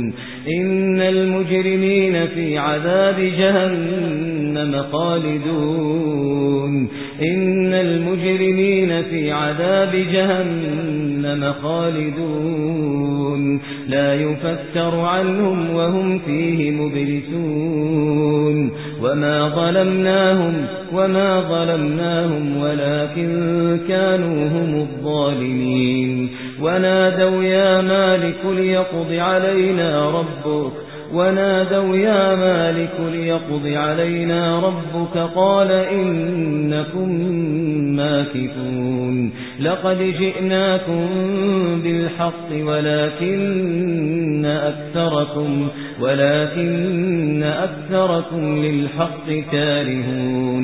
إن المجرمين في عذاب جهنم خالدون. إن المجرمين في عذاب جهنم خالدون. لا يفتر عنهم وهم فيه مبلسون. وما ظلمناهم وما ظلمناهم ولكن كانوا هم الظالمين. ونادوا يا مالك ليقض علينا ربك. ونادوا يا مالك ليقض علينا ربك. قال إنكم ماكثون. لقد جئناكم بالحق ولكن أكثركم ولكن أكثركم للحق كارهون.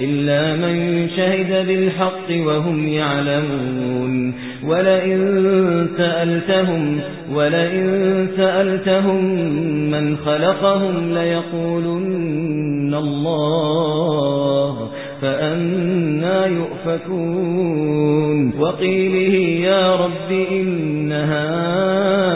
إلا من شهد بالحق وهم يعلمون ولئن سألتهم ولئن سألتهم من خلقهم ليقولن الله فأنا يؤفكون وقيله يا رب إن هؤلاء